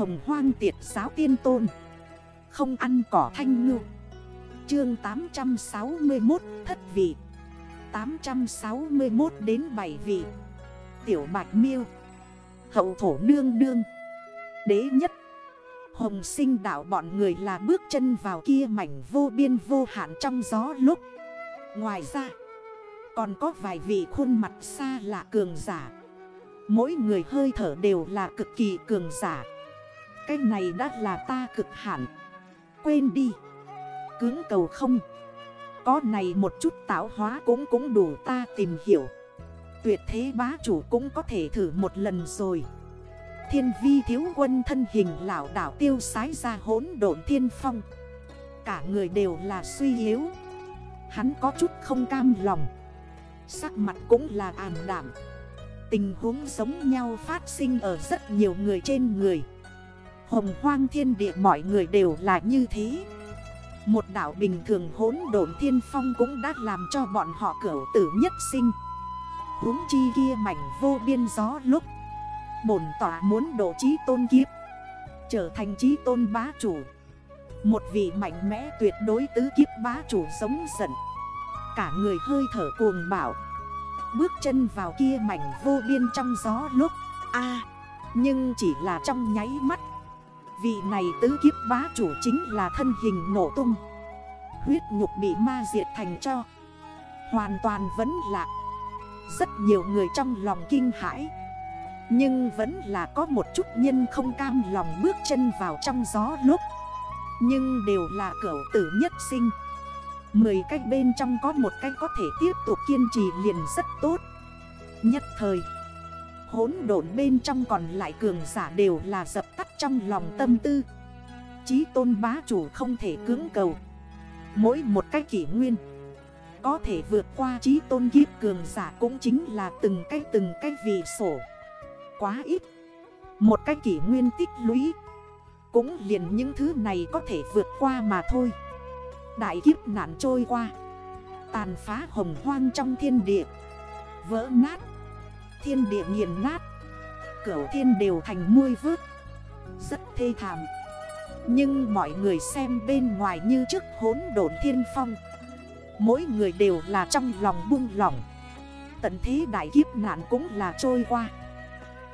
Hồng hoang tiệt giáo tiên tôn. Không ăn cỏ thanh ngư. Chương 861 thất vị. 861 đến 7 vị. Tiểu Bạch Miêu. Hậu thổ nương nương. Đế nhất. Hồng sinh đảo bọn người là bước chân vào kia mảnh vô biên vô hạn trong gió lúc. Ngoài ra, Còn có vài vị khuôn mặt xa lạ cường giả. Mỗi người hơi thở đều là cực kỳ cường giả. Cái này đã là ta cực hạn. Quên đi. Cưỡng cầu không. Có này một chút tạo hóa cũng cũng đủ ta tìm hiểu. Tuyệt thế bá chủ cũng có thể thử một lần rồi. Thiên vi thiếu quân thân hình lão đảo tiêu sái ra hỗn độn thiên phong. Cả người đều là suy yếu. Hắn có chút không cam lòng. Sắc mặt cũng là ảm đảm Tình huống giống nhau phát sinh ở rất nhiều người trên người. Hồng hoang thiên địa mọi người đều là như thế. Một đảo bình thường hỗn độn thiên phong cũng đã làm cho bọn họ cửu tử nhất sinh. Huống chi kia mảnh vô biên gió lúc, Bổn tỏa muốn độ trí tôn kiếp, Trở thành trí tôn bá chủ. Một vị mạnh mẽ tuyệt đối tứ kiếp bá chủ sống giận. Cả người hơi thở cuồng bảo Bước chân vào kia mảnh vô biên trong gió lúc, a, nhưng chỉ là trong nháy mắt Vị này tứ kiếp bá chủ chính là thân hình nổ tung. Huyết nhục bị ma diệt thành cho. Hoàn toàn vẫn lạc Rất nhiều người trong lòng kinh hãi. Nhưng vẫn là có một chút nhân không cam lòng bước chân vào trong gió lúc Nhưng đều là cửu tử nhất sinh. Mười cách bên trong có một cách có thể tiếp tục kiên trì liền rất tốt. Nhất thời Hốn độn bên trong còn lại cường giả đều là dập tắt trong lòng tâm tư. Chí tôn bá chủ không thể cưỡng cầu. Mỗi một cái kỷ nguyên, Có thể vượt qua trí tôn kiếp cường giả cũng chính là từng cái từng cái vì sổ. Quá ít, Một cái kỷ nguyên tích lũy Cũng liền những thứ này có thể vượt qua mà thôi. Đại kiếp nạn trôi qua, Tàn phá hồng hoang trong thiên địa, Vỡ nát Thiên địa nghiền nát. Cửu thiên đều thành muôi vớt. Rất thê thảm. Nhưng mọi người xem bên ngoài như trước hốn độn thiên phong. Mỗi người đều là trong lòng buông lỏng. Tận thế đại kiếp nạn cũng là trôi qua.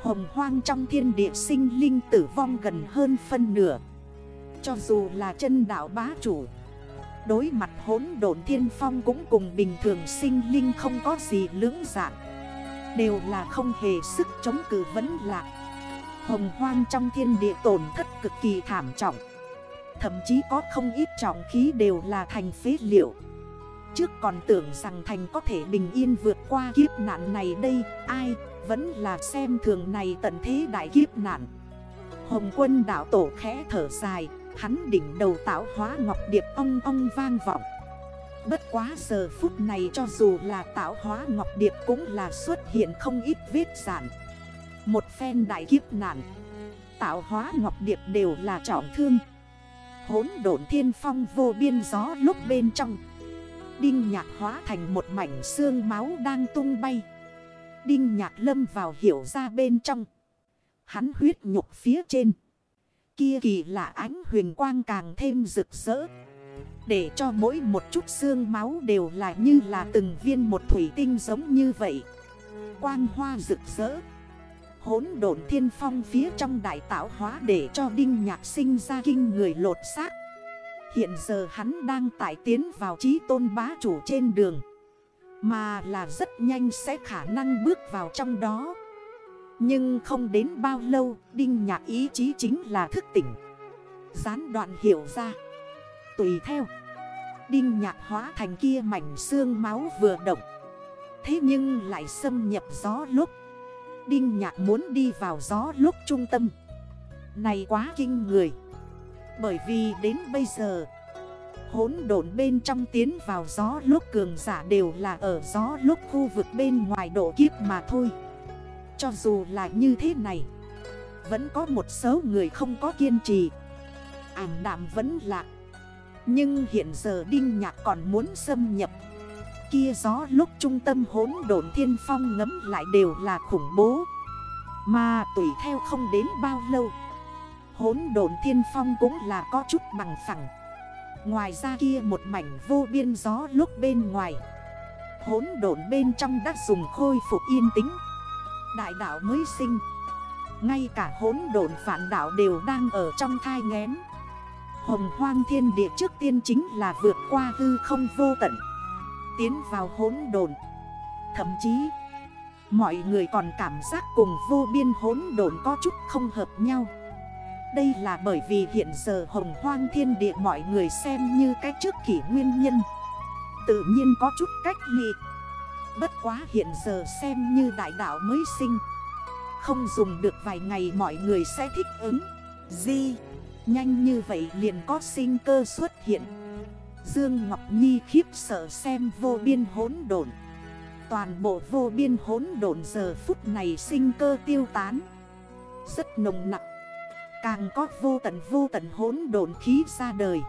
Hồng hoang trong thiên địa sinh linh tử vong gần hơn phân nửa. Cho dù là chân đảo bá chủ, Đối mặt hốn độn thiên phong cũng cùng bình thường sinh linh không có gì lưỡng dạng. Đều là không hề sức chống cử vấn lạc Hồng hoang trong thiên địa tổn thất cực kỳ thảm trọng. Thậm chí có không ít trọng khí đều là thành phế liệu. Trước còn tưởng rằng thành có thể bình yên vượt qua kiếp nạn này đây, Ai vẫn là xem thường này tận thế đại kiếp nạn. Hồng quân đảo tổ khẽ thở dài, Hắn đỉnh đầu tạo hóa ngọc điệp ong ong vang vọng. Bất quá giờ phút này cho dù là tạo hóa ngọc điệp cũng là xuất hiện không ít vết giản Một phen đại kiếp nạn, Tạo hóa ngọc điệp đều là trọng thương. Hốn độn thiên phong vô biên gió lúc bên trong, Đinh nhạc hóa thành một mảnh xương máu đang tung bay. Đinh nhạc lâm vào hiểu ra bên trong. Hắn huyết nhục phía trên. Kia kỳ lạ ánh huyền quang càng thêm rực rỡ. Để cho mỗi một chút xương máu đều là như là từng viên một thủy tinh giống như vậy. Quang hoa rực rỡ. Hốn độn thiên phong phía trong đại tạo hóa để cho đinh nhạc sinh ra kinh người lột xác. Hiện giờ hắn đang tải tiến vào trí tôn bá chủ trên đường, Mà là rất nhanh sẽ khả năng bước vào trong đó. Nhưng không đến bao lâu, Đinh nhạc ý chí chính là thức tỉnh. Gián đoạn hiểu ra. Tùy theo. Đinh nhạc hóa thành kia mảnh xương máu vừa động. Thế nhưng lại xâm nhập gió lúc. Đinh nhạc muốn đi vào gió lúc trung tâm. Này quá kinh người. Bởi vì đến bây giờ Hốn độn bên trong tiến vào gió lúc cường giả đều là ở gió lúc khu vực bên ngoài độ kiếp mà thôi. Cho dù là như thế này, Vẫn có một số người không có kiên trì. Ảm đạm vẫn lạc. Nhưng hiện giờ Đinh Nhạc còn muốn xâm nhập. Kia gió lúc trung tâm hốn độn thiên phong ngấm lại đều là khủng bố. Mà tùy theo không đến bao lâu Hốn độn thiên phong cũng là có chút bằng phẳng. Ngoài ra kia một mảnh vô biên gió lúc bên ngoài Hốn độn bên trong đã dùng khôi phục yên tĩnh. Đại đảo mới sinh. Ngay cả hốn độn phản đảo đều đang ở trong thai ngén Hồng hoang thiên địa trước tiên chính là vượt qua hư không vô tận. Tiến vào hốn đồn Thậm chí, Mọi người còn cảm giác cùng vô biên hốn đồn có chút không hợp nhau. Đây là bởi vì hiện giờ hồng hoang thiên địa mọi người xem như cái trước kỷ nguyên nhân. Tự nhiên có chút cách ly. Bất quá hiện giờ xem như đại đạo mới sinh. Không dùng được vài ngày mọi người sẽ thích ứng. Di Nhanh như vậy liền có sinh cơ xuất hiện. Dương Ngọc Nhi khiếp sợ xem vô biên hốn đồn Toàn bộ vô biên hốn đồn giờ phút này sinh cơ tiêu tán. Rất nồng nặng Càng có vô tận vô tận hốn đồn khí ra đời.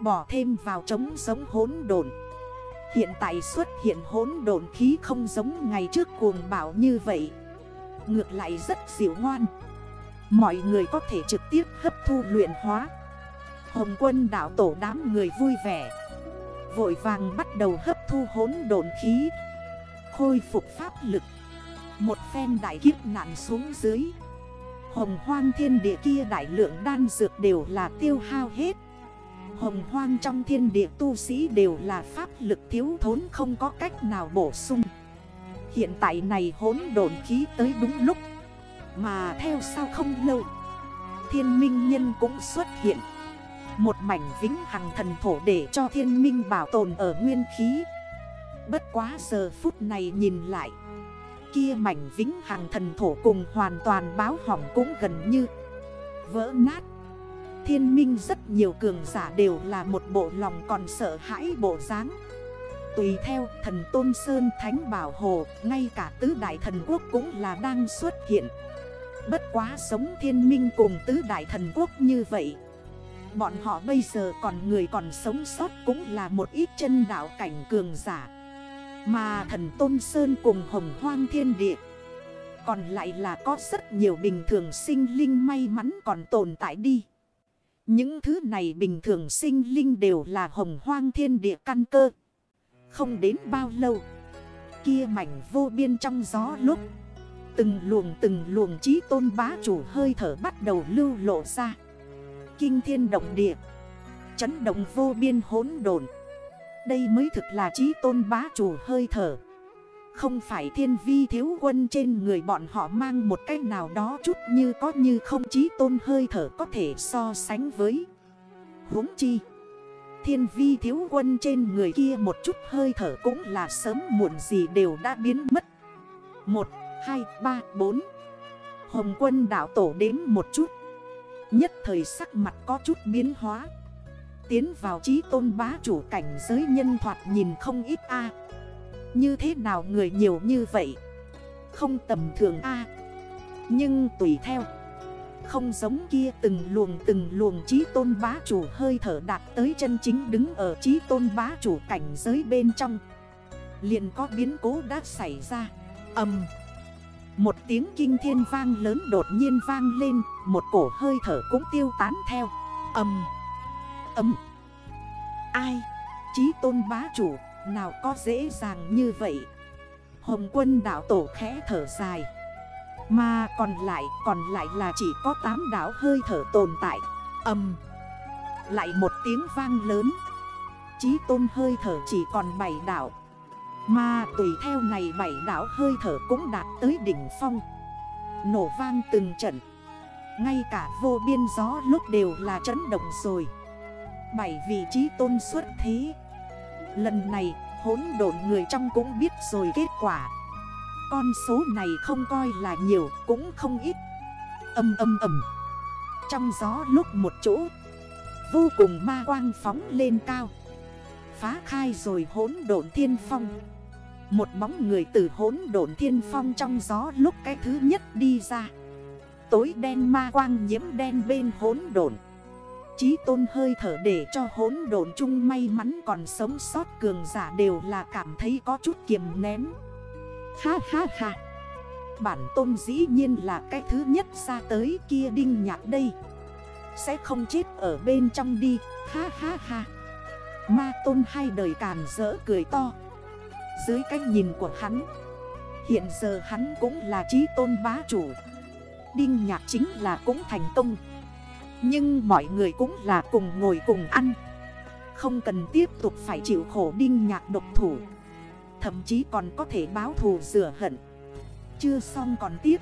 Bỏ thêm vào trống giống hốn đồn Hiện tại xuất hiện hốn đồn khí không giống ngày trước cuồng bảo như vậy. Ngược lại rất dịu ngoan. Mọi người có thể trực tiếp hấp thu luyện hóa. Hồng quân đảo tổ đám người vui vẻ. Vội vàng bắt đầu hấp thu hốn đồn khí. Khôi phục pháp lực. Một phen đại kiếp nạn xuống dưới. Hồng hoang thiên địa kia đại lượng đan dược đều là tiêu hao hết. Hồng hoang trong thiên địa tu sĩ đều là pháp lực thiếu thốn không có cách nào bổ sung. Hiện tại này hốn đồn khí tới đúng lúc. Mà theo sau không lâu. Thiên minh nhân cũng xuất hiện. Một mảnh vĩnh hằng thần thổ để cho thiên minh bảo tồn ở nguyên khí. Bất quá giờ phút này nhìn lại. Kia mảnh vĩnh hằng thần thổ cùng hoàn toàn báo hỏng cũng gần như Vỡ nát. Thiên minh rất nhiều cường giả đều là một bộ lòng còn sợ hãi bộ dáng. Tùy theo thần Tôn Sơn Thánh Bảo Hồ, Ngay cả tứ đại thần quốc cũng là đang xuất hiện. Bất quá sống thiên minh cùng tứ đại thần quốc như vậy. Bọn họ bây giờ còn người còn sống sót cũng là một ít chân đảo cảnh cường giả. Mà thần Tôn Sơn cùng hồng hoang thiên địa Còn lại là có rất nhiều bình thường sinh linh may mắn còn tồn tại đi. Những thứ này bình thường sinh linh đều là hồng hoang thiên địa căn cơ. Không đến bao lâu, Kia mảnh vô biên trong gió lúc Từng luồng từng luồng trí tôn bá chủ hơi thở bắt đầu lưu lộ ra. Kinh thiên động địa, Chấn động vô biên hốn đồn Đây mới thực là trí tôn bá chủ hơi thở. Không phải thiên vi thiếu quân trên người bọn họ mang một cách nào đó chút như có như không trí tôn hơi thở có thể so sánh với. Huống chi, Thiên vi thiếu quân trên người kia một chút hơi thở cũng là sớm muộn gì đều đã biến mất. Một 2, 3, 4 Hồng quân đảo tổ đếm một chút. Nhất thời sắc mặt có chút biến hóa. Tiến vào trí tôn bá chủ cảnh giới nhân thoạt nhìn không ít a. Như thế nào người nhiều như vậy? Không tầm thường a. Nhưng tùy theo. Không giống kia từng luồng từng luồng trí tôn bá chủ hơi thở đạt tới chân chính đứng ở trí tôn bá chủ cảnh giới bên trong. Liền có biến cố đã xảy ra. Âm một tiếng kinh thiên vang lớn đột nhiên vang lên, Một cổ hơi thở cũng tiêu tán theo. Âm Âm. Ai? Chí tôn bá chủ, Nào có dễ dàng như vậy? Hồng quân đảo tổ khẽ thở dài. Mà còn lại Còn lại là chỉ có 8 đảo hơi thở tồn tại. Âm, Lại một tiếng vang lớn. Chí tôn hơi thở chỉ còn 7 đảo mà tùy theo này bảy đảo hơi thở cũng đạt tới đỉnh phong. Nổ vang từng trận. Ngay cả vô biên gió lúc đều là chấn động rồi. Bảy vị trí tôn xuất thế. Lần này, hỗn độn người trong cũng biết rồi kết quả. Con số này không coi là nhiều, cũng không ít. Âm âm âm. Trong gió lúc một chỗ, Vô cùng ma quang phóng lên cao. Phá khai rồi hỗn độn thiên phong một bóng người từ hốn độn thiên phong trong gió lúc cái thứ nhất đi ra. Tối đen ma quang nhiễm đen bên hốn độn. Chí tôn hơi thở để cho hốn độn chung may mắn còn sống sót cường giả đều là cảm thấy có chút kiềm nén. Ha ha ha. Bản tôn dĩ nhiên là cái thứ nhất ra tới kia đinh nhạc đây. Sẽ không chết ở bên trong đi. Ha ha ha. Ma tôn hai đời càn rỡ cười to. Dưới cái nhìn của hắn, Hiện giờ hắn cũng là trí tôn bá chủ. Đinh nhạc chính là cũng thành công. Nhưng mọi người cũng là cùng ngồi cùng ăn. Không cần tiếp tục phải chịu khổ đinh nhạc độc thủ. Thậm chí còn có thể báo thù rửa hận. Chưa xong còn tiếp.